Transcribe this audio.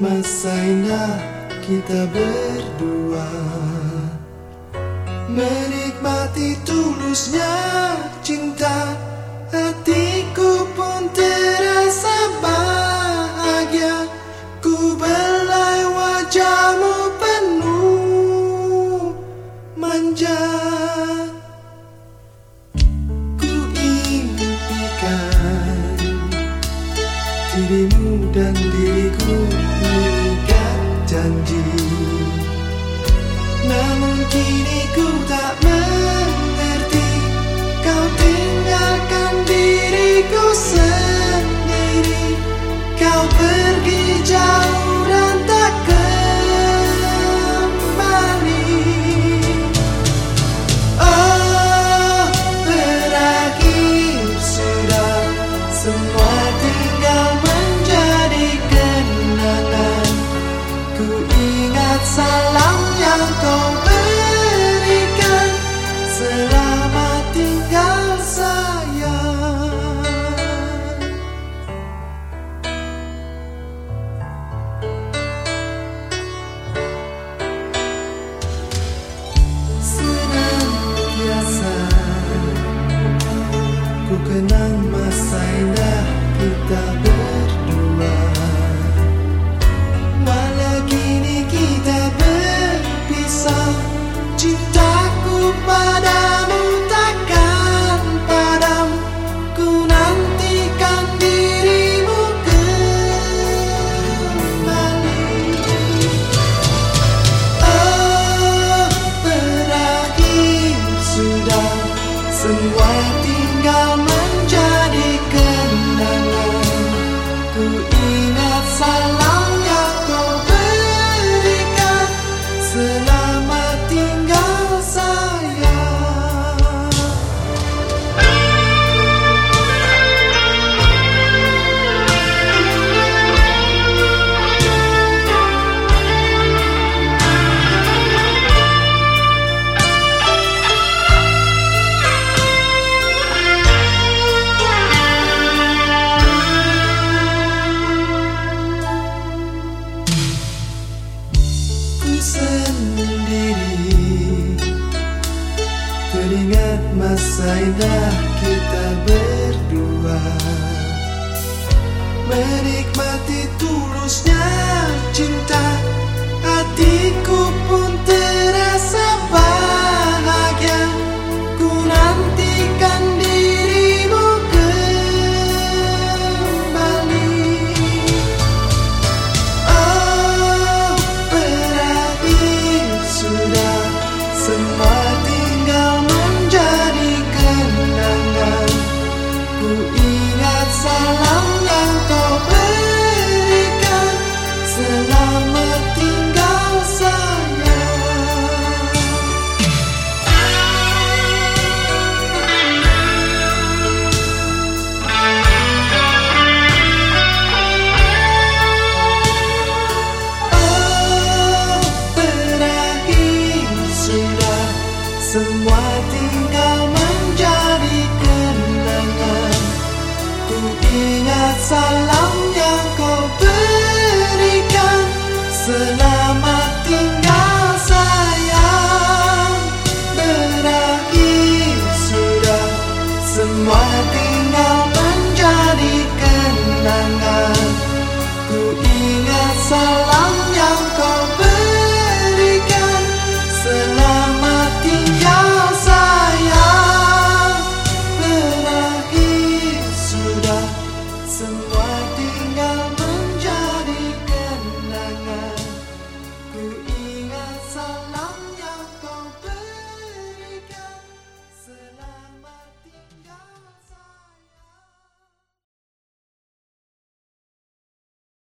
مسائ روی ماتی تم نس نام مسائل پلگری گیت پیسا چکا متا پار مکم کتاب بریک ماتے تر چنتا